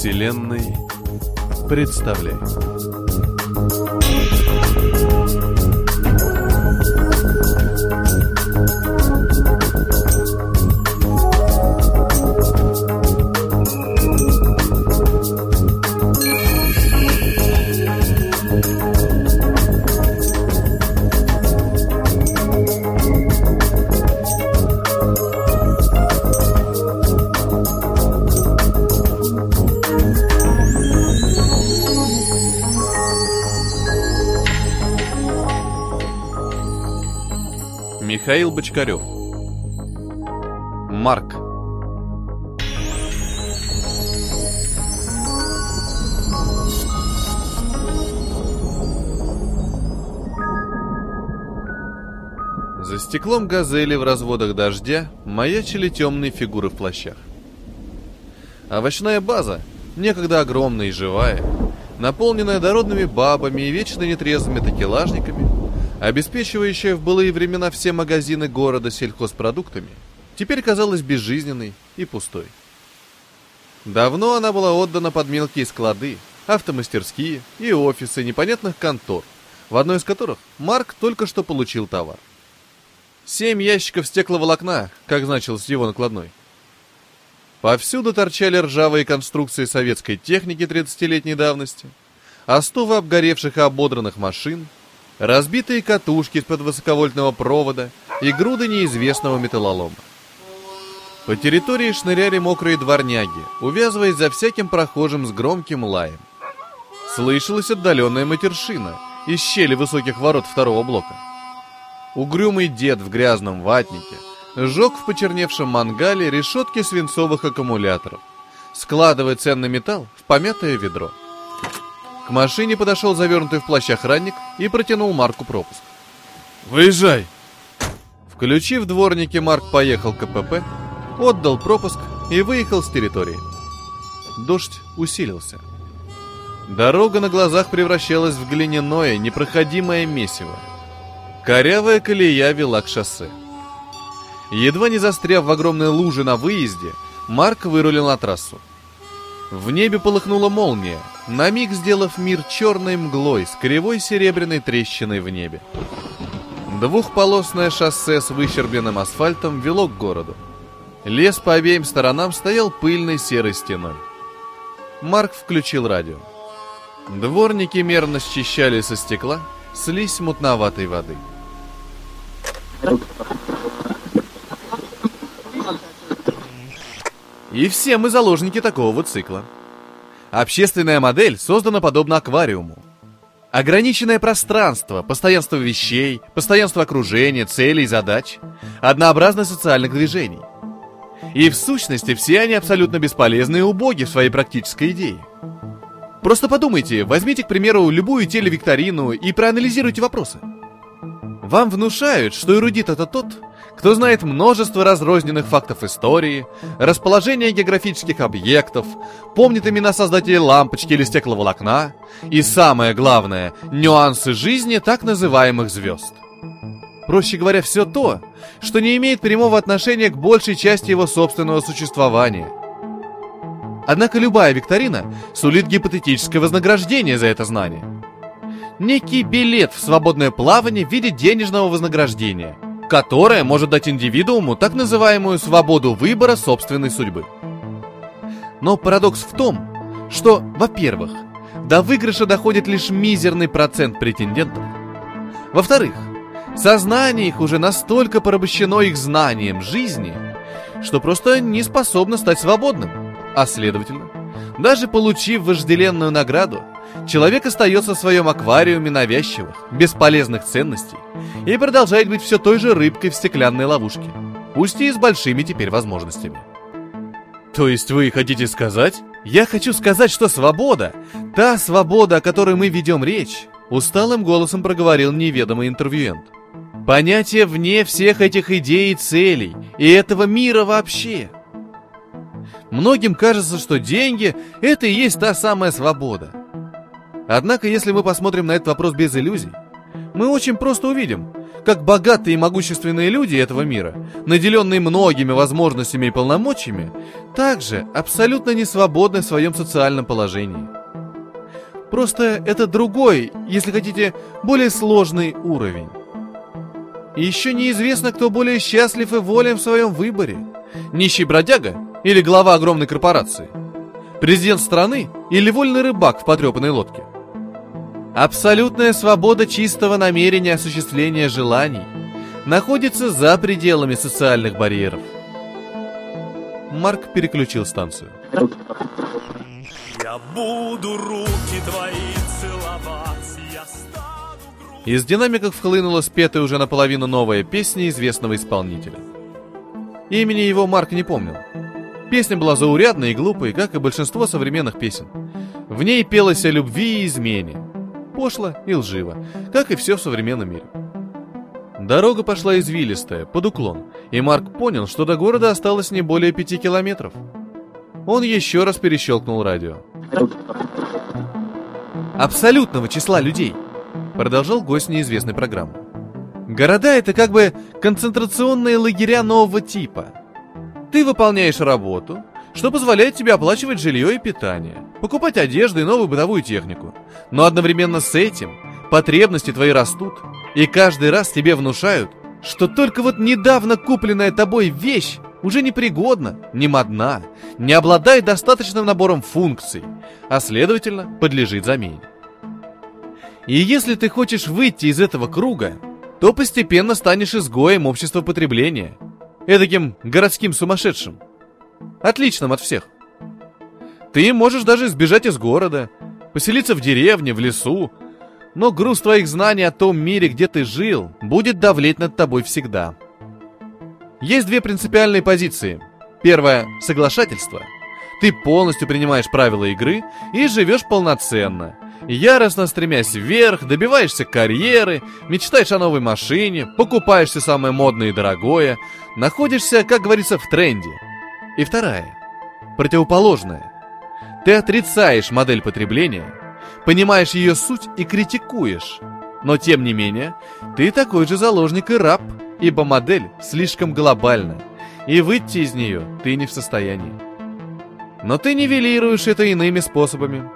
Вселенной представляет. Михаил Бочкарев Марк За стеклом газели в разводах дождя маячили темные фигуры в плащах. Овощная база, некогда огромная и живая, наполненная дородными бабами и вечно нетрезвыми такелажниками, обеспечивающая в былые времена все магазины города сельхозпродуктами, теперь казалась безжизненной и пустой. Давно она была отдана под мелкие склады, автомастерские и офисы непонятных контор, в одной из которых Марк только что получил товар. Семь ящиков стекловолокна, как значилось его накладной. Повсюду торчали ржавые конструкции советской техники 30-летней давности, остовы обгоревших и ободранных машин – разбитые катушки из-под высоковольтного провода и груды неизвестного металлолома. По территории шныряли мокрые дворняги, увязываясь за всяким прохожим с громким лаем. Слышалась отдаленная матершина из щели высоких ворот второго блока. Угрюмый дед в грязном ватнике сжег в почерневшем мангале решетки свинцовых аккумуляторов, складывая ценный металл в помятое ведро. К машине подошел завернутый в плащ охранник и протянул Марку пропуск. «Выезжай!» Включив дворники, Марк поехал к КПП, отдал пропуск и выехал с территории. Дождь усилился. Дорога на глазах превращалась в глиняное, непроходимое месиво. Корявая колея вела к шоссе. Едва не застряв в огромной луже на выезде, Марк вырулил на трассу. В небе полыхнула молния, на миг сделав мир черной мглой с кривой серебряной трещиной в небе. Двухполосное шоссе с выщербленным асфальтом вело к городу. Лес по обеим сторонам стоял пыльной серой стеной. Марк включил радио. Дворники мерно счищали со стекла слизь мутноватой воды. И все мы заложники такого вот цикла. Общественная модель создана подобно аквариуму. Ограниченное пространство, постоянство вещей, постоянство окружения, целей, задач, однообразность социальных движений. И в сущности все они абсолютно бесполезны и убоги в своей практической идее. Просто подумайте, возьмите, к примеру, любую телевикторину и проанализируйте вопросы. Вам внушают, что эрудит это тот, кто знает множество разрозненных фактов истории, расположение географических объектов, помнит имена создателей лампочки или стекловолокна и, самое главное, нюансы жизни так называемых звезд. Проще говоря, все то, что не имеет прямого отношения к большей части его собственного существования. Однако любая викторина сулит гипотетическое вознаграждение за это знание. Некий билет в свободное плавание в виде денежного вознаграждения – которое может дать индивидууму так называемую свободу выбора собственной судьбы. Но парадокс в том, что, во-первых, до выигрыша доходит лишь мизерный процент претендентов. Во-вторых, сознание их уже настолько порабощено их знанием жизни, что просто не способно стать свободным, а следовательно, даже получив вожделенную награду, человек остается в своем аквариуме навязчивых, бесполезных ценностей и продолжает быть все той же рыбкой в стеклянной ловушке, пусть и с большими теперь возможностями. То есть вы хотите сказать? Я хочу сказать, что свобода, та свобода, о которой мы ведем речь, усталым голосом проговорил неведомый интервьюент. Понятие вне всех этих идей и целей, и этого мира вообще. Многим кажется, что деньги – это и есть та самая свобода – Однако, если мы посмотрим на этот вопрос без иллюзий, мы очень просто увидим, как богатые и могущественные люди этого мира, наделенные многими возможностями и полномочиями, также абсолютно не свободны в своем социальном положении. Просто это другой, если хотите, более сложный уровень. И еще неизвестно, кто более счастлив и волен в своем выборе. Нищий бродяга или глава огромной корпорации? Президент страны или вольный рыбак в потрепанной лодке? Абсолютная свобода чистого намерения осуществления желаний находится за пределами социальных барьеров. Марк переключил станцию. Я буду руки твои целовать, я стану Из динамиков вхлынула спетая уже наполовину новая песня известного исполнителя. Имени его Марк не помнил. Песня была заурядной и глупой, как и большинство современных песен. В ней пелось о любви и измене, пошло и лживо, как и все в современном мире. Дорога пошла извилистая, под уклон, и Марк понял, что до города осталось не более пяти километров. Он еще раз перещелкнул радио. Абсолютного числа людей, продолжал гость неизвестной программы. Города — это как бы концентрационные лагеря нового типа. Ты выполняешь работу, что позволяет тебе оплачивать жилье и питание, покупать одежду и новую бытовую технику. Но одновременно с этим потребности твои растут, и каждый раз тебе внушают, что только вот недавно купленная тобой вещь уже непригодна, не модна, не обладает достаточным набором функций, а следовательно подлежит замене. И если ты хочешь выйти из этого круга, то постепенно станешь изгоем общества потребления, эдаким городским сумасшедшим – Отличным от всех. Ты можешь даже сбежать из города, поселиться в деревне, в лесу, но груз твоих знаний о том мире, где ты жил, будет давлеть над тобой всегда. Есть две принципиальные позиции. Первая – соглашательство. Ты полностью принимаешь правила игры и живешь полноценно, яростно стремясь вверх, добиваешься карьеры, мечтаешь о новой машине, покупаешься самое модное и дорогое, находишься, как говорится, в тренде – и вторая, противоположная. Ты отрицаешь модель потребления, понимаешь ее суть и критикуешь. Но тем не менее, ты такой же заложник и раб, ибо модель слишком глобальна, и выйти из нее ты не в состоянии. Но ты нивелируешь это иными способами.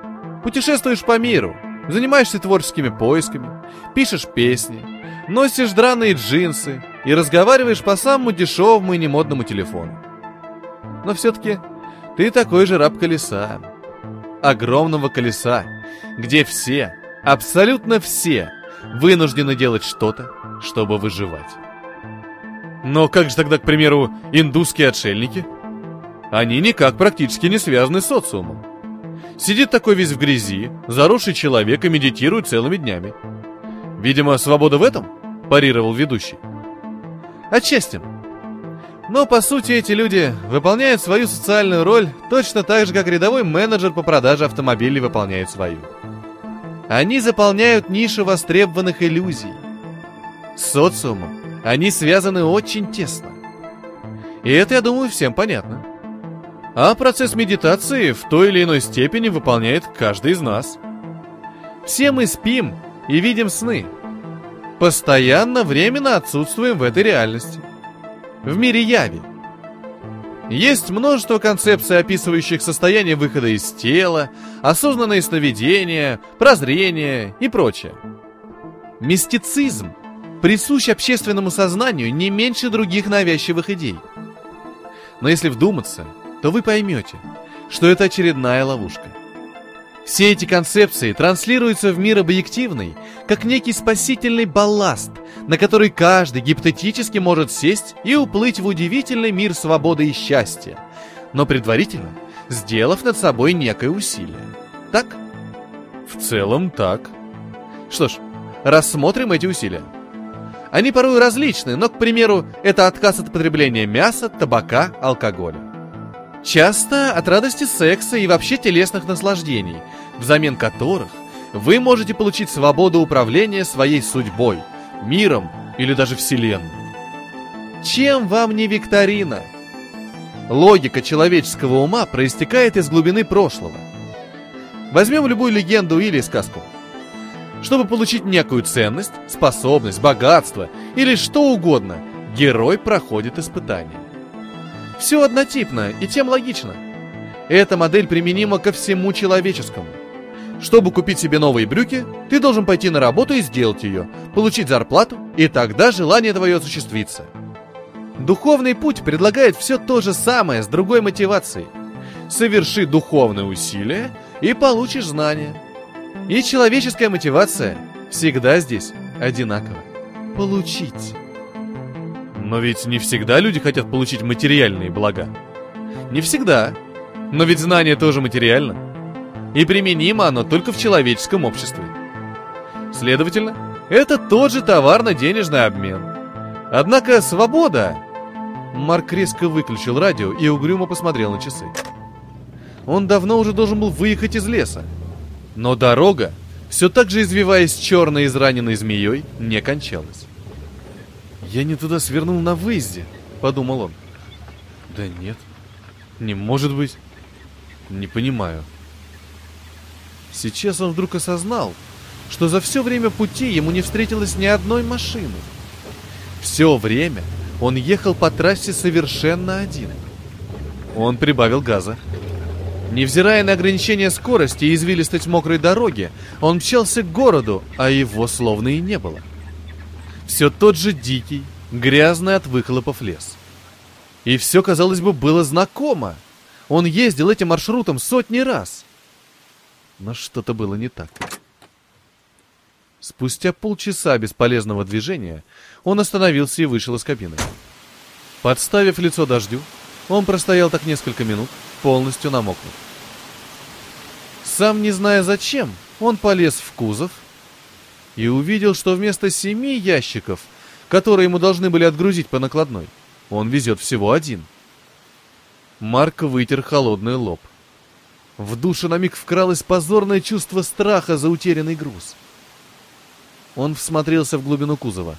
Путешествуешь по миру, занимаешься творческими поисками, пишешь песни, носишь драные джинсы и разговариваешь по самому дешевому и немодному телефону. Но все-таки ты такой же раб колеса. Огромного колеса, где все, абсолютно все, вынуждены делать что-то, чтобы выживать. Но как же тогда, к примеру, индусские отшельники? Они никак практически не связаны с социумом. Сидит такой весь в грязи, заросший человек и медитирует целыми днями. Видимо, свобода в этом? Парировал ведущий. Отчасти. Но по сути эти люди выполняют свою социальную роль точно так же, как рядовой менеджер по продаже автомобилей выполняет свою. Они заполняют ниши востребованных иллюзий. С социумом они связаны очень тесно. И это, я думаю, всем понятно. А процесс медитации в той или иной степени выполняет каждый из нас. Все мы спим и видим сны. Постоянно временно отсутствуем в этой реальности – в мире яви. Есть множество концепций, описывающих состояние выхода из тела, осознанные сновидения, прозрение и прочее. Мистицизм присущ общественному сознанию не меньше других навязчивых идей. Но если вдуматься, то вы поймете, что это очередная ловушка – все эти концепции транслируются в мир объективный, как некий спасительный балласт, на который каждый гипотетически может сесть и уплыть в удивительный мир свободы и счастья, но предварительно сделав над собой некое усилие. Так? В целом так. Что ж, рассмотрим эти усилия. Они порой различны, но, к примеру, это отказ от потребления мяса, табака, алкоголя. Часто от радости секса и вообще телесных наслаждений, взамен которых вы можете получить свободу управления своей судьбой, миром или даже вселенной. Чем вам не викторина? Логика человеческого ума проистекает из глубины прошлого. Возьмем любую легенду или сказку. Чтобы получить некую ценность, способность, богатство или что угодно, герой проходит испытание. Все однотипно и тем логично. Эта модель применима ко всему человеческому. Чтобы купить себе новые брюки, ты должен пойти на работу и сделать ее, получить зарплату, и тогда желание твое осуществится. Духовный путь предлагает все то же самое с другой мотивацией. Соверши духовное усилие и получишь знания. И человеческая мотивация всегда здесь одинакова. Получить. Но ведь не всегда люди хотят получить материальные блага. Не всегда. Но ведь знание тоже материально. И применимо оно только в человеческом обществе. Следовательно, это тот же товарно-денежный обмен. Однако свобода... Марк резко выключил радио и угрюмо посмотрел на часы. Он давно уже должен был выехать из леса. Но дорога, все так же извиваясь черной израненной змеей, не кончалась. «Я не туда свернул на выезде», — подумал он. «Да нет, не может быть. Не понимаю». Сейчас он вдруг осознал, что за все время пути ему не встретилось ни одной машины. Все время он ехал по трассе совершенно один. Он прибавил газа. Невзирая на ограничение скорости и извилистость мокрой дороги, он мчался к городу, а его словно и не было. Все тот же дикий, грязный от выхлопов лес. И все, казалось бы, было знакомо. Он ездил этим маршрутом сотни раз. Но что-то было не так. Спустя полчаса бесполезного движения он остановился и вышел из кабины. Подставив лицо дождю, он простоял так несколько минут, полностью намокнув. Сам не зная зачем, он полез в кузов и увидел, что вместо семи ящиков, которые ему должны были отгрузить по накладной, он везет всего один. Марк вытер холодный лоб. В душу на миг вкралось позорное чувство страха за утерянный груз. Он всмотрелся в глубину кузова.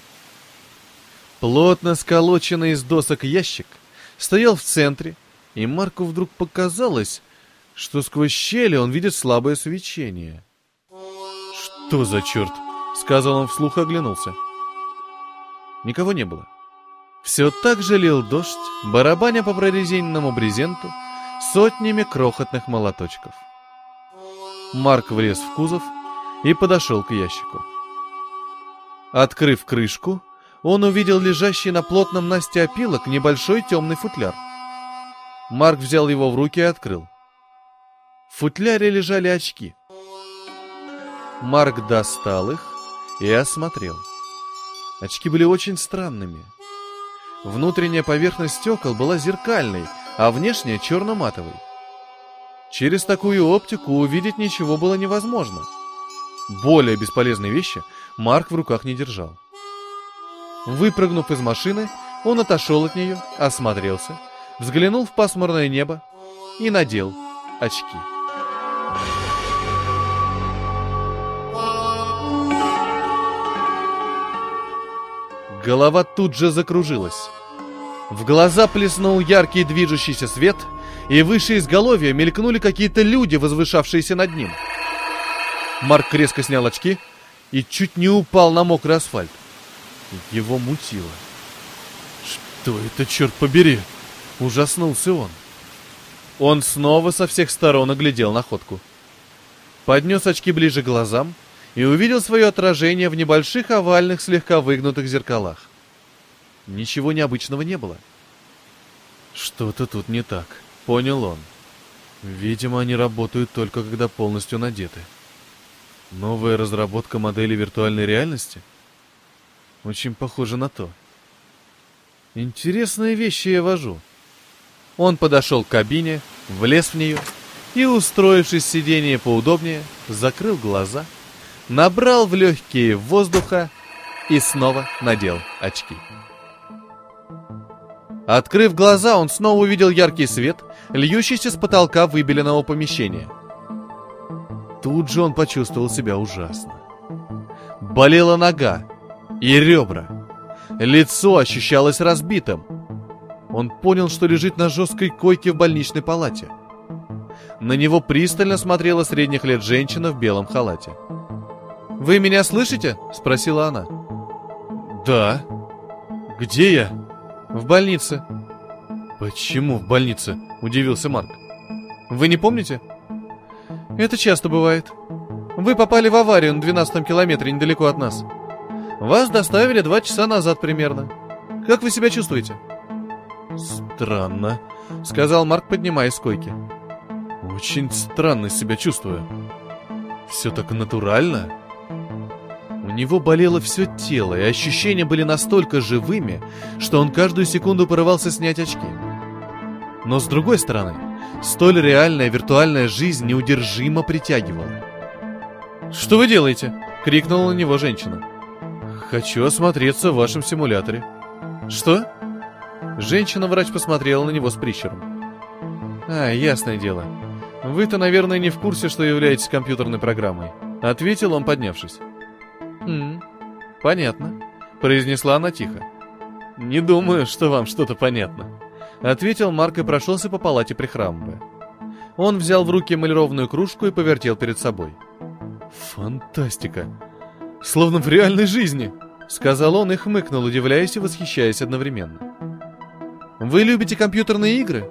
Плотно сколоченный из досок ящик стоял в центре, и Марку вдруг показалось, что сквозь щели он видит слабое свечение. «Что за черт?» — сказал он вслух и оглянулся. Никого не было. Все так же лил дождь, барабаня по прорезиненному брезенту сотнями крохотных молоточков. Марк влез в кузов и подошел к ящику. Открыв крышку, он увидел лежащий на плотном насте опилок небольшой темный футляр. Марк взял его в руки и открыл. В футляре лежали очки. Марк достал их и осмотрел. Очки были очень странными. Внутренняя поверхность стекол была зеркальной, а внешняя черно-матовой. Через такую оптику увидеть ничего было невозможно. Более бесполезной вещи Марк в руках не держал. Выпрыгнув из машины, он отошел от нее, осмотрелся, взглянул в пасмурное небо и надел очки. Голова тут же закружилась. В глаза плеснул яркий движущийся свет, и выше изголовья мелькнули какие-то люди, возвышавшиеся над ним. Марк резко снял очки и чуть не упал на мокрый асфальт. Его мутило. «Что это, черт побери?» — ужаснулся он. Он снова со всех сторон оглядел находку. Поднес очки ближе к глазам и увидел свое отражение в небольших овальных слегка выгнутых зеркалах. Ничего необычного не было. Что-то тут не так, понял он. Видимо, они работают только когда полностью надеты. Новая разработка модели виртуальной реальности? Очень похоже на то. Интересные вещи я вожу. Он подошел к кабине, влез в нее и, устроившись сиденье поудобнее, закрыл глаза, набрал в легкие воздуха и снова надел очки. Открыв глаза, он снова увидел яркий свет, льющийся с потолка выбеленного помещения. Тут же он почувствовал себя ужасно. Болела нога и ребра. Лицо ощущалось разбитым. Он понял, что лежит на жесткой койке в больничной палате. На него пристально смотрела средних лет женщина в белом халате. «Вы меня слышите?» — спросила она. «Да». «Где я?» «В больнице». «Почему в больнице?» — удивился Марк. «Вы не помните?» «Это часто бывает. Вы попали в аварию на 12 километре недалеко от нас. Вас доставили два часа назад примерно. Как вы себя чувствуете?» «Странно», — сказал Марк, поднимаясь с койки. «Очень странно себя чувствую. Все так натурально». У него болело все тело, и ощущения были настолько живыми, что он каждую секунду порывался снять очки. Но с другой стороны, столь реальная виртуальная жизнь неудержимо притягивала. «Что вы делаете?» — крикнула на него женщина. «Хочу осмотреться в вашем симуляторе». «Что?» Женщина-врач посмотрела на него с прищером. «А, ясное дело. Вы-то, наверное, не в курсе, что являетесь компьютерной программой», — ответил он, поднявшись. «Хм, понятно», — произнесла она тихо. «Не думаю, что вам что-то понятно», — ответил Марк и прошелся по палате прихрамывая. Он взял в руки эмалированную кружку и повертел перед собой. «Фантастика! Словно в реальной жизни!» — сказал он и хмыкнул, удивляясь и восхищаясь одновременно. «Вы любите компьютерные игры?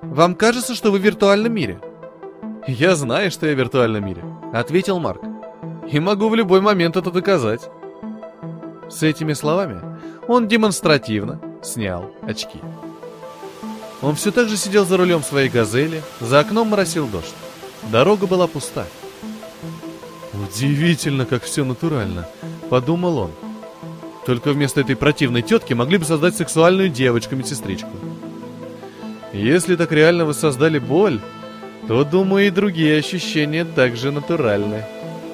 Вам кажется, что вы в виртуальном мире?» «Я знаю, что я в виртуальном мире», — ответил Марк. «И могу в любой момент это доказать». С этими словами он демонстративно снял очки. Он все так же сидел за рулем своей «Газели», за окном моросил дождь. Дорога была пуста. «Удивительно, как все натурально», — подумал он. Только вместо этой противной тетки могли бы создать сексуальную девочку-медсестричку. Если так реально воссоздали боль, то, думаю, и другие ощущения также натуральны.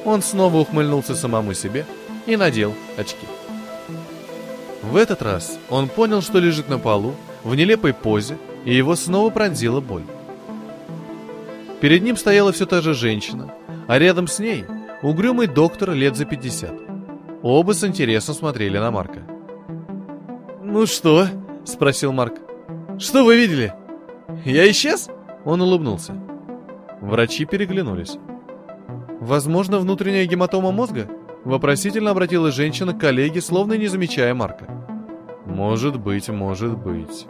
Он снова ухмыльнулся самому себе и надел очки. В этот раз он понял, что лежит на полу, в нелепой позе, и его снова пронзила боль. Перед ним стояла все та же женщина, а рядом с ней угрюмый доктор лет за 50. Оба с интересом смотрели на Марка. «Ну что?» — спросил Марк. «Что вы видели? Я исчез?» Он улыбнулся. Врачи переглянулись. «Возможно, внутренняя гематома мозга?» Вопросительно обратилась женщина к коллеге, словно не замечая Марка. «Может быть, может быть».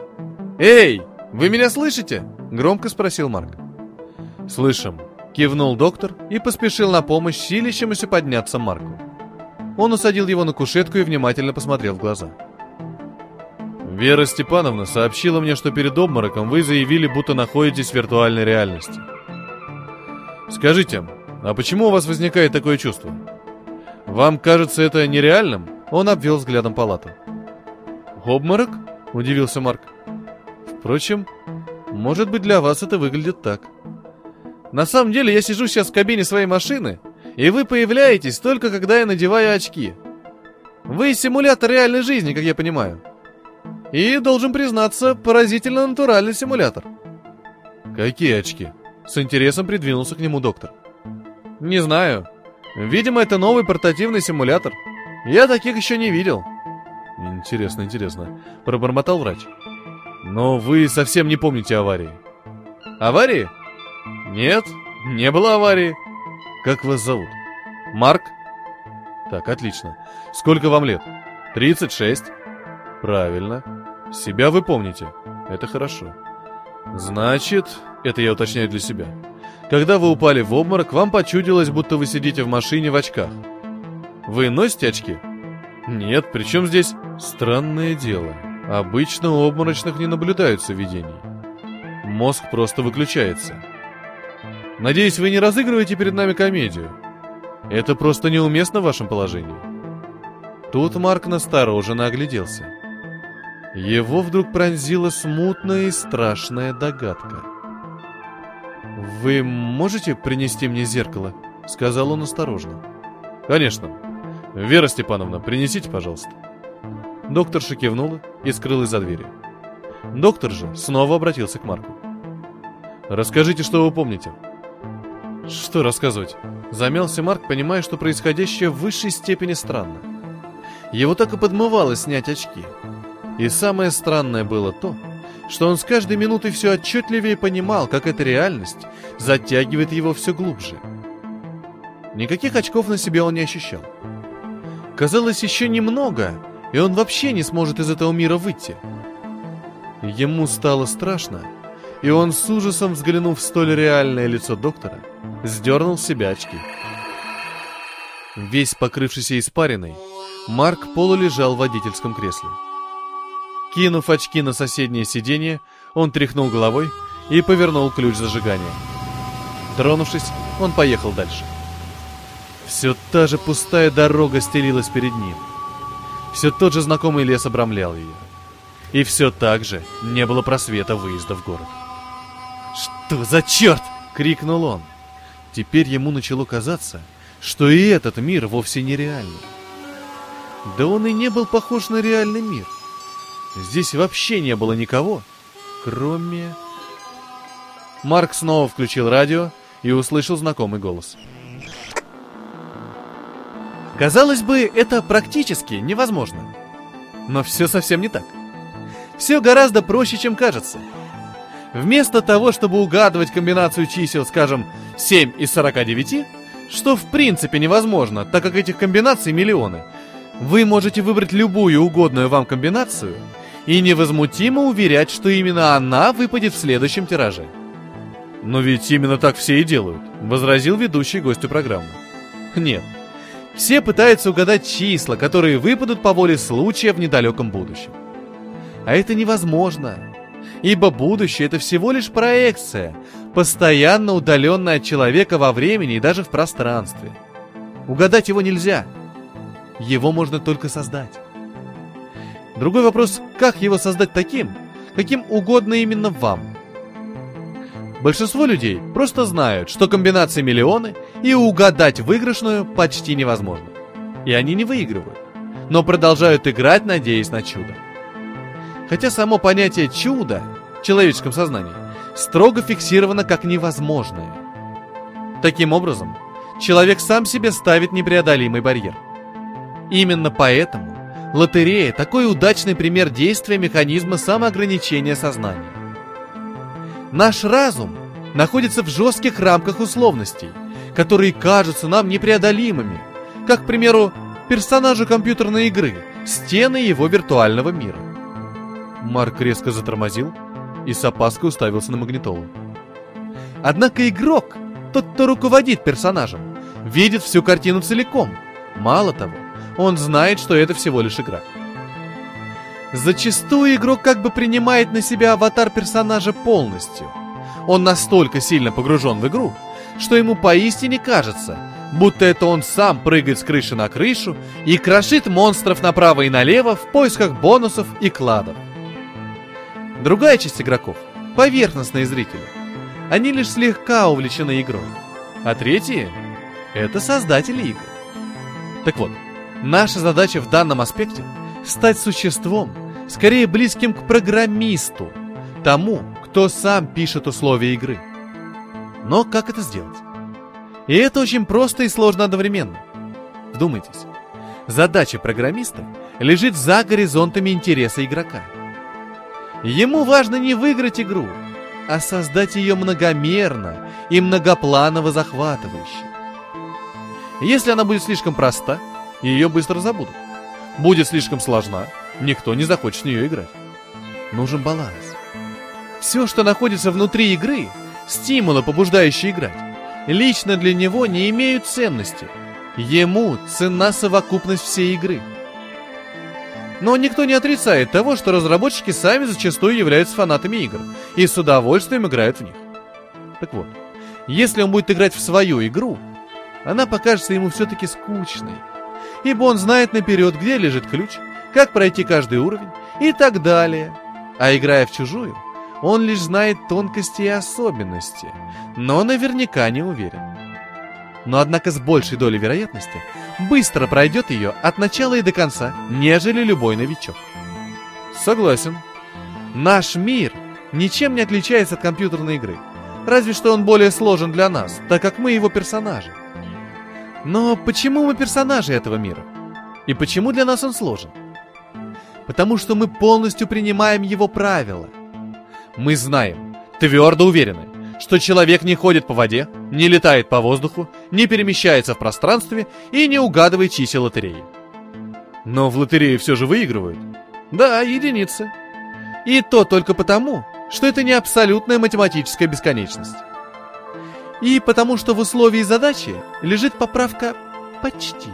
«Эй, вы меня слышите?» — громко спросил Марк. «Слышим», — кивнул доктор и поспешил на помощь силящемуся подняться Марку. Он усадил его на кушетку и внимательно посмотрел в глаза. «Вера Степановна сообщила мне, что перед обмороком вы заявили, будто находитесь в виртуальной реальности. Скажите, а почему у вас возникает такое чувство? Вам кажется это нереальным?» Он обвел взглядом палату. «Обморок?» – удивился Марк. «Впрочем, может быть, для вас это выглядит так. На самом деле, я сижу сейчас в кабине своей машины и вы появляетесь только когда я надеваю очки. Вы симулятор реальной жизни, как я понимаю. И, должен признаться, поразительно натуральный симулятор. Какие очки? С интересом придвинулся к нему доктор. Не знаю. Видимо, это новый портативный симулятор. Я таких еще не видел. Интересно, интересно. Пробормотал врач. Но вы совсем не помните аварии. Аварии? Нет, не было аварии. Как вас зовут? Марк? Так, отлично. Сколько вам лет? 36. Правильно. Себя вы помните. Это хорошо. Значит, это я уточняю для себя. Когда вы упали в обморок, вам почудилось, будто вы сидите в машине в очках. Вы носите очки? Нет, причем здесь странное дело. Обычно у обморочных не наблюдаются видений. Мозг просто выключается. Надеюсь, вы не разыгрываете перед нами комедию. Это просто неуместно в вашем положении. Тут Марк настороженно огляделся. Его вдруг пронзила смутная и страшная догадка. «Вы можете принести мне зеркало?» — сказал он осторожно. «Конечно. Вера Степановна, принесите, пожалуйста». Докторша кивнула и скрылась за дверью. Доктор же снова обратился к Марку. «Расскажите, что вы помните». Что рассказывать? Замялся Марк, понимая, что происходящее в высшей степени странно. Его так и подмывало снять очки. И самое странное было то, что он с каждой минутой все отчетливее понимал, как эта реальность затягивает его все глубже. Никаких очков на себе он не ощущал. Казалось, еще немного, и он вообще не сможет из этого мира выйти. Ему стало страшно, и он с ужасом, взглянув в столь реальное лицо доктора, сдернул с себя очки. Весь покрывшийся испариной, Марк полулежал в водительском кресле. Кинув очки на соседнее сиденье, он тряхнул головой и повернул ключ зажигания. Тронувшись, он поехал дальше. Все та же пустая дорога стелилась перед ним. Все тот же знакомый лес обрамлял ее. И все так же не было просвета выезда в город. «Что за черт?» — крикнул он. Теперь ему начало казаться, что и этот мир вовсе не реальный. Да он и не был похож на реальный мир. Здесь вообще не было никого, кроме... Марк снова включил радио и услышал знакомый голос. Казалось бы, это практически невозможно. Но все совсем не так. Все гораздо проще, чем кажется. Вместо того, чтобы угадывать комбинацию чисел, скажем, 7 из 49, что в принципе невозможно, так как этих комбинаций миллионы, вы можете выбрать любую угодную вам комбинацию и невозмутимо уверять, что именно она выпадет в следующем тираже. «Но ведь именно так все и делают», — возразил ведущий гостю программы. «Нет. Все пытаются угадать числа, которые выпадут по воле случая в недалеком будущем. А это невозможно, ибо будущее — это всего лишь проекция, постоянно удаленная от человека во времени и даже в пространстве. Угадать его нельзя. Его можно только создать. Другой вопрос, как его создать таким, каким угодно именно вам. Большинство людей просто знают, что комбинации миллионы, и угадать выигрышную почти невозможно. И они не выигрывают, но продолжают играть, надеясь на чудо. Хотя само понятие «чудо» в человеческом сознании строго фиксировано как невозможное. Таким образом, человек сам себе ставит непреодолимый барьер. Именно поэтому Лотерея – такой удачный пример действия механизма самоограничения сознания. Наш разум находится в жестких рамках условностей, которые кажутся нам непреодолимыми, как, к примеру, персонажу компьютерной игры, стены его виртуального мира. Марк резко затормозил и с опаской уставился на магнитолу. Однако игрок, тот, кто руководит персонажем, видит всю картину целиком. Мало того, он знает, что это всего лишь игра. Зачастую игрок как бы принимает на себя аватар персонажа полностью. Он настолько сильно погружен в игру, что ему поистине кажется, будто это он сам прыгает с крыши на крышу и крошит монстров направо и налево в поисках бонусов и кладов. Другая часть игроков – поверхностные зрители. Они лишь слегка увлечены игрой. А третьи – это создатели игр. Так вот, Наша задача в данном аспекте – стать существом, скорее близким к программисту, тому, кто сам пишет условия игры. Но как это сделать? И это очень просто и сложно одновременно. Вдумайтесь. Задача программиста лежит за горизонтами интереса игрока. Ему важно не выиграть игру, а создать ее многомерно и многопланово захватывающе. Если она будет слишком проста – ее быстро забудут. Будет слишком сложна, никто не захочет в нее играть. Нужен баланс. Все, что находится внутри игры, стимулы, побуждающие играть, лично для него не имеют ценности. Ему цена совокупность всей игры. Но никто не отрицает того, что разработчики сами зачастую являются фанатами игр и с удовольствием играют в них. Так вот, если он будет играть в свою игру, она покажется ему все-таки скучной ибо он знает наперед, где лежит ключ, как пройти каждый уровень и так далее. А играя в чужую, он лишь знает тонкости и особенности, но наверняка не уверен. Но однако с большей долей вероятности быстро пройдет ее от начала и до конца, нежели любой новичок. Согласен. Наш мир ничем не отличается от компьютерной игры. Разве что он более сложен для нас, так как мы его персонажи. Но почему мы персонажи этого мира? И почему для нас он сложен? Потому что мы полностью принимаем его правила. Мы знаем, твердо уверены, что человек не ходит по воде, не летает по воздуху, не перемещается в пространстве и не угадывает чисел лотереи. Но в лотерее все же выигрывают. Да, единицы. И то только потому, что это не абсолютная математическая бесконечность. И потому что в условии задачи лежит поправка «почти».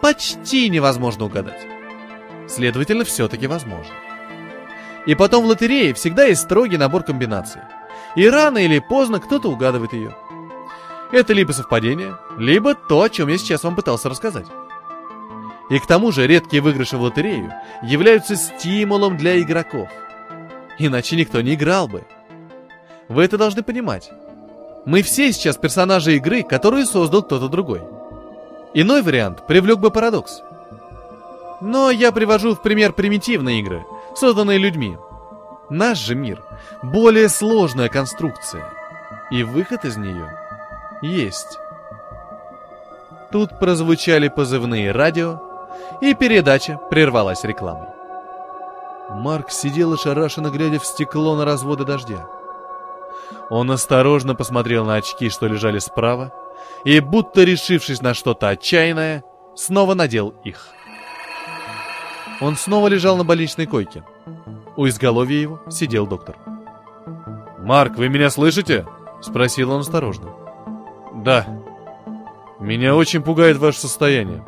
Почти невозможно угадать. Следовательно, все-таки возможно. И потом в лотерее всегда есть строгий набор комбинаций. И рано или поздно кто-то угадывает ее. Это либо совпадение, либо то, о чем я сейчас вам пытался рассказать. И к тому же редкие выигрыши в лотерею являются стимулом для игроков. Иначе никто не играл бы. Вы это должны понимать. Мы все сейчас персонажи игры, которую создал кто-то другой. Иной вариант привлек бы парадокс. Но я привожу в пример примитивные игры, созданные людьми. Наш же мир — более сложная конструкция, и выход из нее есть. Тут прозвучали позывные радио, и передача прервалась рекламой. Марк сидел ошарашенно, глядя в стекло на разводы дождя. Он осторожно посмотрел на очки, что лежали справа, и, будто решившись на что-то отчаянное, снова надел их. Он снова лежал на больничной койке. У изголовья его сидел доктор. «Марк, вы меня слышите?» — спросил он осторожно. «Да. Меня очень пугает ваше состояние.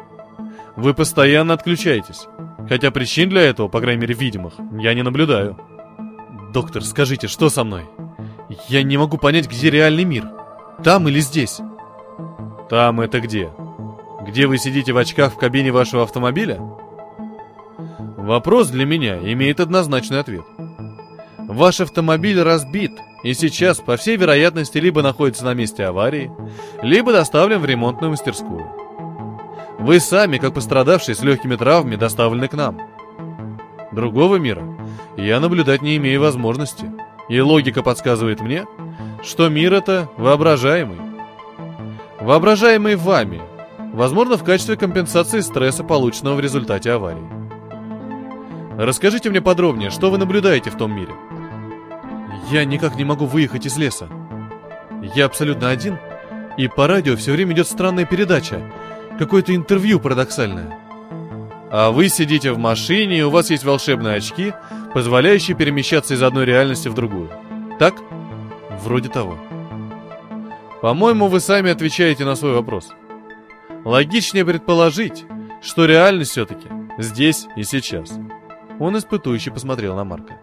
Вы постоянно отключаетесь. Хотя причин для этого, по крайней мере видимых, я не наблюдаю. Доктор, скажите, что со мной? Я не могу понять, где реальный мир. Там или здесь? Там это где? Где вы сидите в очках в кабине вашего автомобиля? Вопрос для меня имеет однозначный ответ. Ваш автомобиль разбит, и сейчас, по всей вероятности, либо находится на месте аварии, либо доставлен в ремонтную мастерскую. Вы сами, как пострадавший с легкими травмами, доставлены к нам. Другого мира я наблюдать не имею возможности, и логика подсказывает мне, что мир это воображаемый. Воображаемый вами, возможно, в качестве компенсации стресса, полученного в результате аварии. Расскажите мне подробнее, что вы наблюдаете в том мире? Я никак не могу выехать из леса. Я абсолютно один, и по радио все время идет странная передача, Какое-то интервью парадоксальное. А вы сидите в машине, и у вас есть волшебные очки, позволяющие перемещаться из одной реальности в другую. Так? Вроде того. По-моему, вы сами отвечаете на свой вопрос. Логичнее предположить, что реальность все-таки здесь и сейчас. Он испытующе посмотрел на Марка.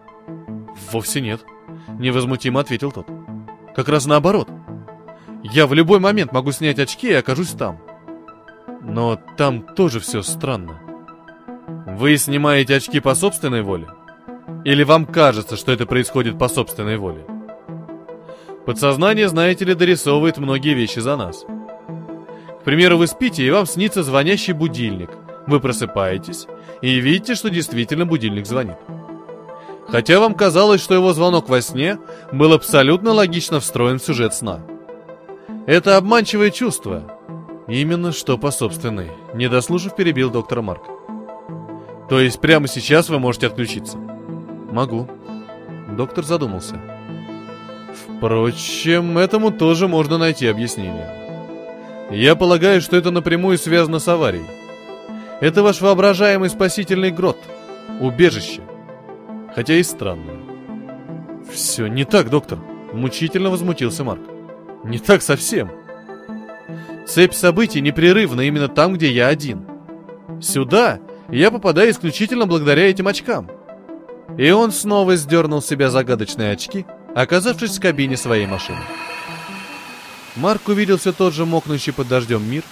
Вовсе нет. Невозмутимо ответил тот. Как раз наоборот. Я в любой момент могу снять очки и окажусь там. Но там тоже все странно. Вы снимаете очки по собственной воле? Или вам кажется, что это происходит по собственной воле? Подсознание, знаете ли, дорисовывает многие вещи за нас. К примеру, вы спите, и вам снится звонящий будильник. Вы просыпаетесь и видите, что действительно будильник звонит. Хотя вам казалось, что его звонок во сне был абсолютно логично встроен в сюжет сна. Это обманчивое чувство, Именно что по собственной. Не дослушав, перебил доктора Марк. То есть прямо сейчас вы можете отключиться? Могу. Доктор задумался. Впрочем, этому тоже можно найти объяснение. Я полагаю, что это напрямую связано с аварией. Это ваш воображаемый спасительный грот, убежище. Хотя и странное. Все не так, доктор, мучительно возмутился Марк. Не так совсем. Цепь событий непрерывна именно там, где я один. Сюда я попадаю исключительно благодаря этим очкам. И он снова сдернул с себя загадочные очки, оказавшись в кабине своей машины. Марк увидел все тот же мокнущий под дождем мир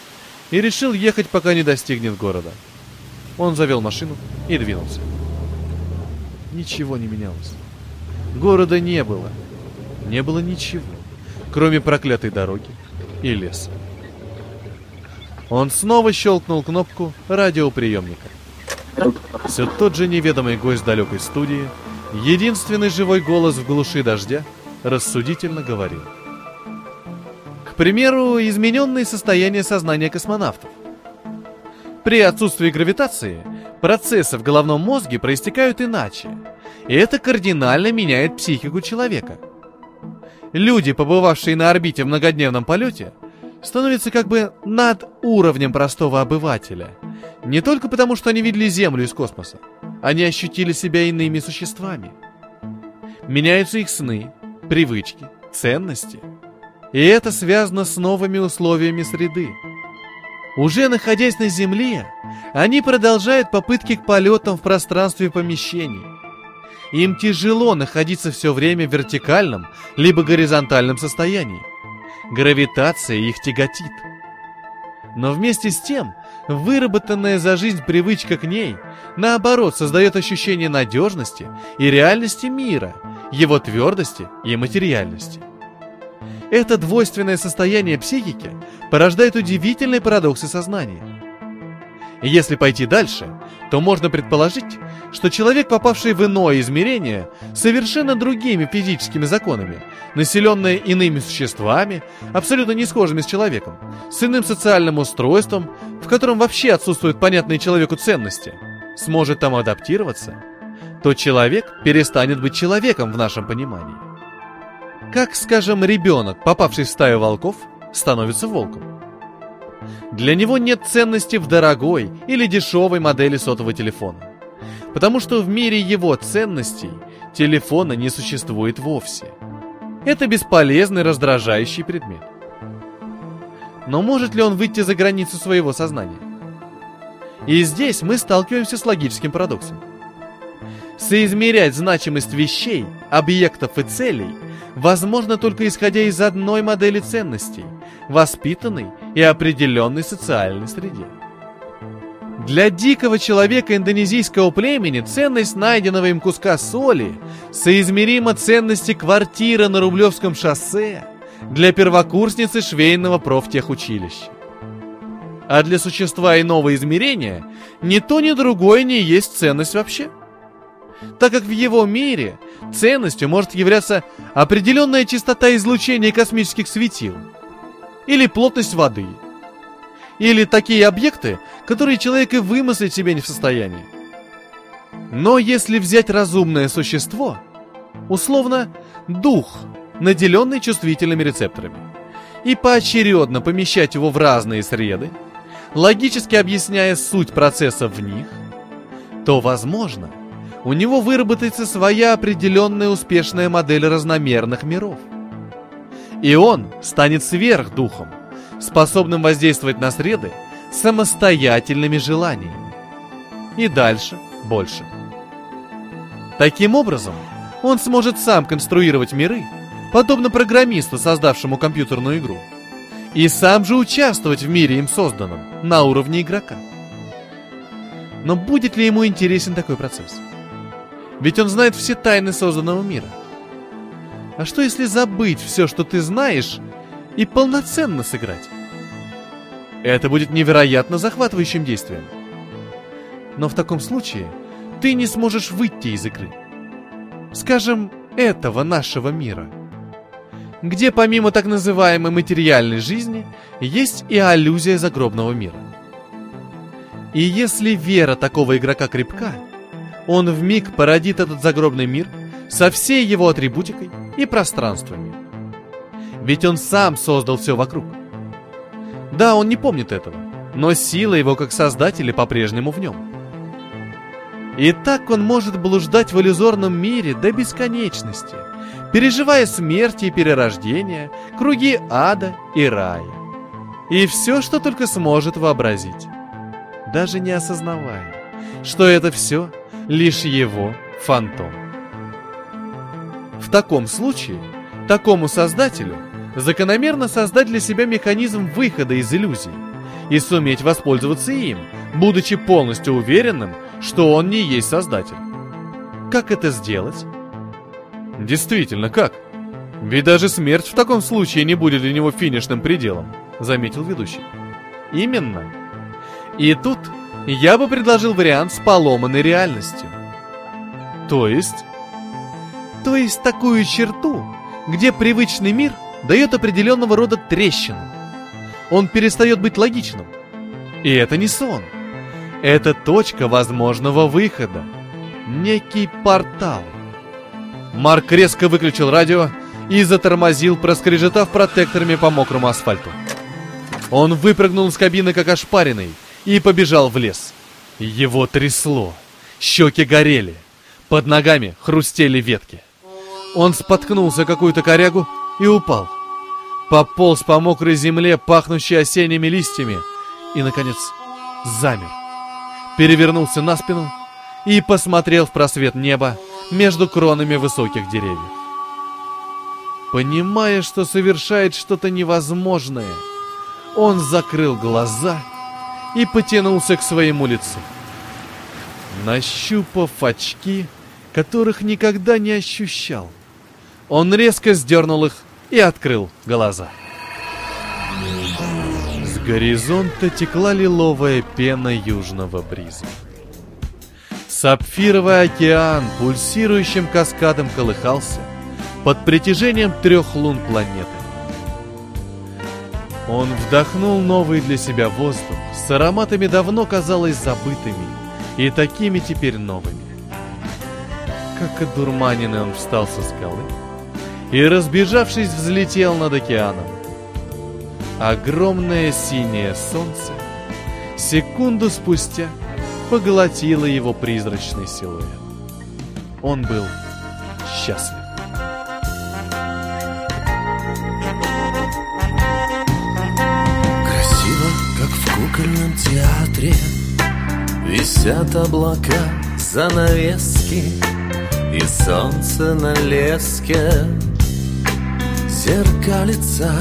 и решил ехать, пока не достигнет города. Он завел машину и двинулся. Ничего не менялось. Города не было. Не было ничего, кроме проклятой дороги и леса. Он снова щелкнул кнопку радиоприемника. Все тот же неведомый гость далекой студии, единственный живой голос в глуши дождя, рассудительно говорил. К примеру, измененное состояние сознания космонавтов. При отсутствии гравитации процессы в головном мозге проистекают иначе, и это кардинально меняет психику человека. люди, побывавшие на орбите в многодневном полете, становятся как бы над уровнем простого обывателя. Не только потому, что они видели Землю из космоса. Они ощутили себя иными существами. Меняются их сны, привычки, ценности. И это связано с новыми условиями среды. Уже находясь на Земле, они продолжают попытки к полетам в пространстве помещений. Им тяжело находиться все время в вертикальном либо горизонтальном состоянии. Гравитация их тяготит. Но вместе с тем, выработанная за жизнь привычка к ней, наоборот, создает ощущение надежности и реальности мира, его твердости и материальности. Это двойственное состояние психики порождает удивительные парадоксы сознания. Если пойти дальше, то можно предположить, что человек, попавший в иное измерение, совершенно другими физическими законами, населенное иными существами, абсолютно не схожими с человеком, с иным социальным устройством, в котором вообще отсутствуют понятные человеку ценности, сможет там адаптироваться, то человек перестанет быть человеком в нашем понимании. Как, скажем, ребенок, попавший в стаю волков, становится волком. Для него нет ценности в дорогой или дешевой модели сотового телефона. Потому что в мире его ценностей телефона не существует вовсе. Это бесполезный раздражающий предмет. Но может ли он выйти за границу своего сознания? И здесь мы сталкиваемся с логическим парадоксом. Соизмерять значимость вещей, объектов и целей возможно только исходя из одной модели ценностей, воспитанной и определенной социальной среде. Для дикого человека индонезийского племени ценность найденного им куска соли соизмерима ценности квартиры на Рублевском шоссе для первокурсницы швейного профтехучилища. А для существа иного измерения ни то, ни другое не есть ценность вообще. Так как в его мире ценностью может являться определенная частота излучения космических светил, или плотность воды, или такие объекты, которые человек и вымыслить себе не в состоянии. Но если взять разумное существо, условно дух, наделенный чувствительными рецепторами, и поочередно помещать его в разные среды, логически объясняя суть процесса в них, то, возможно, у него выработается своя определенная успешная модель разномерных миров. И он станет сверхдухом, способным воздействовать на среды самостоятельными желаниями. И дальше больше. Таким образом, он сможет сам конструировать миры, подобно программисту, создавшему компьютерную игру, и сам же участвовать в мире им созданном на уровне игрока. Но будет ли ему интересен такой процесс? Ведь он знает все тайны созданного мира. А что если забыть все, что ты знаешь, и полноценно сыграть? Это будет невероятно захватывающим действием. Но в таком случае ты не сможешь выйти из игры. Скажем, этого нашего мира. Где помимо так называемой материальной жизни есть и аллюзия загробного мира. И если вера такого игрока крепка, он в миг породит этот загробный мир со всей его атрибутикой и пространствами. Ведь он сам создал все вокруг – да, он не помнит этого, но сила его как создателя по-прежнему в нем. И так он может блуждать в иллюзорном мире до бесконечности, переживая смерти и перерождения, круги ада и рая. И все, что только сможет вообразить, даже не осознавая, что это все лишь его фантом. В таком случае, такому создателю закономерно создать для себя механизм выхода из иллюзий и суметь воспользоваться им, будучи полностью уверенным, что он не есть создатель. Как это сделать? Действительно, как? Ведь даже смерть в таком случае не будет для него финишным пределом, заметил ведущий. Именно. И тут я бы предложил вариант с поломанной реальностью. То есть? То есть такую черту, где привычный мир – дает определенного рода трещину. Он перестает быть логичным. И это не сон. Это точка возможного выхода. Некий портал. Марк резко выключил радио и затормозил, проскрежетав протекторами по мокрому асфальту. Он выпрыгнул из кабины как ошпаренный и побежал в лес. Его трясло, щеки горели, под ногами хрустели ветки. Он споткнулся какую-то корягу и упал. Пополз по мокрой земле, пахнущей осенними листьями, и, наконец, замер. Перевернулся на спину и посмотрел в просвет неба между кронами высоких деревьев. Понимая, что совершает что-то невозможное, он закрыл глаза и потянулся к своему лицу. Нащупав очки, которых никогда не ощущал, он резко сдернул их и открыл глаза. С горизонта текла лиловая пена южного бриза. Сапфировый океан пульсирующим каскадом колыхался под притяжением трех лун планеты. Он вдохнул новый для себя воздух с ароматами давно казалось забытыми и такими теперь новыми. Как одурманенный он встал со скалы и, разбежавшись, взлетел над океаном. Огромное синее солнце секунду спустя поглотило его призрачный силуэт. Он был счастлив. Театре Висят облака, занавески И солнце на леске. Зеркалица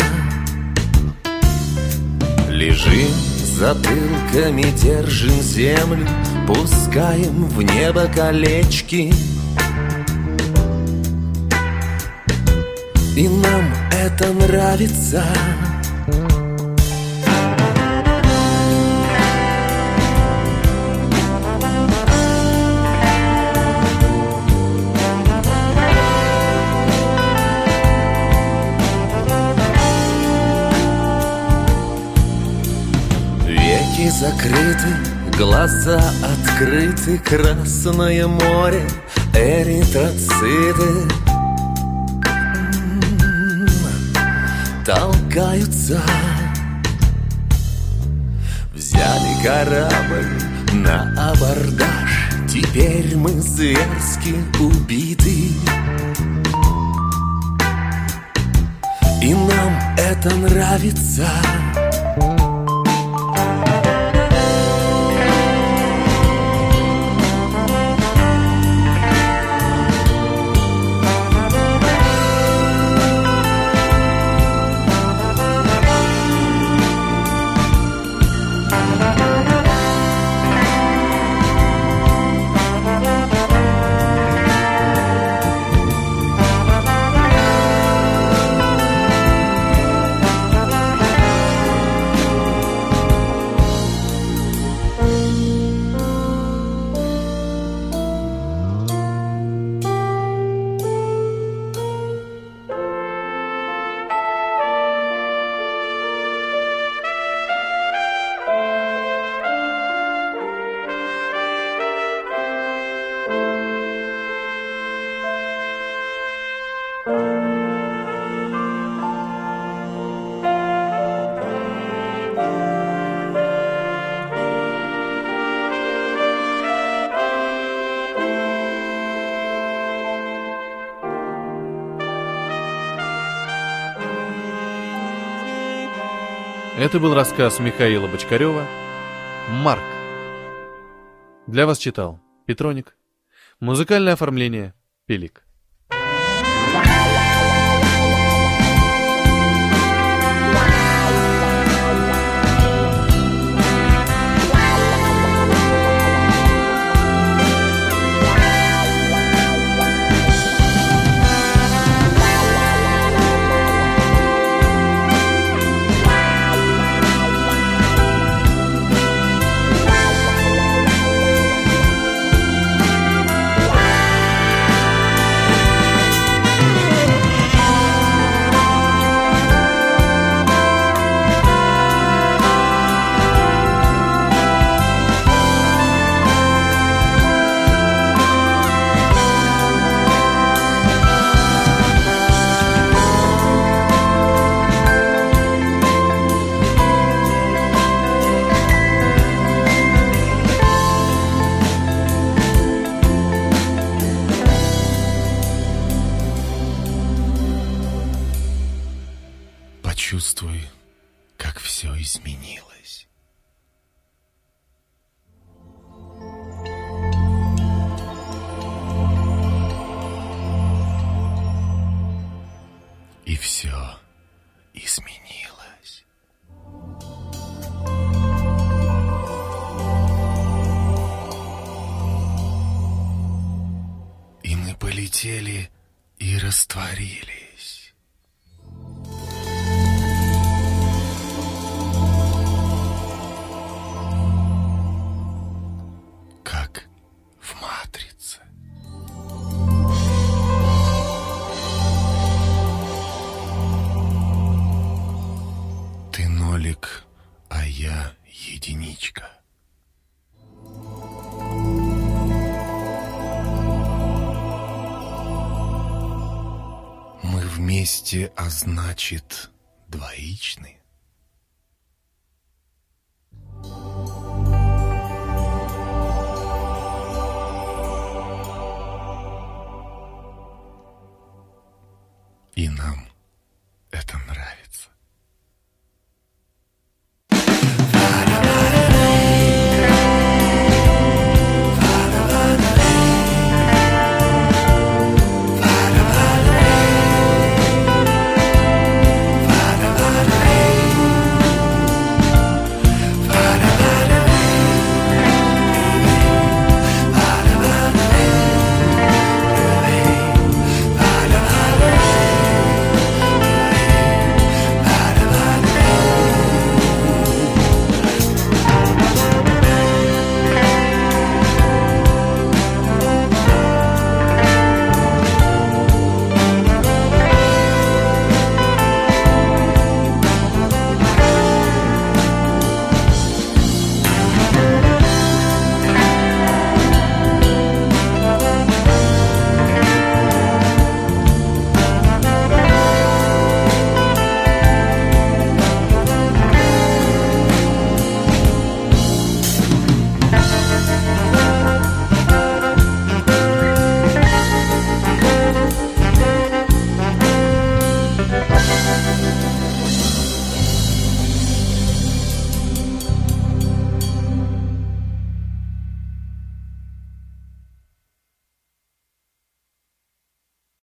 Лежим затылками, держим землю Пускаем в небо колечки. И нам это нравится закрыты, глаза открыты Красное море, эритроциты. Толкаются. Взяли корабль на абордаж Теперь мы зверски убиты. И нам это нравится Это был рассказ Михаила Бочкарева «Марк». Для вас читал Петроник. Музыкальное оформление Пелик. Почувствуй, как все изменилось. И все изменилось. И мы полетели и растворились. Вместе, а значит, двоичны.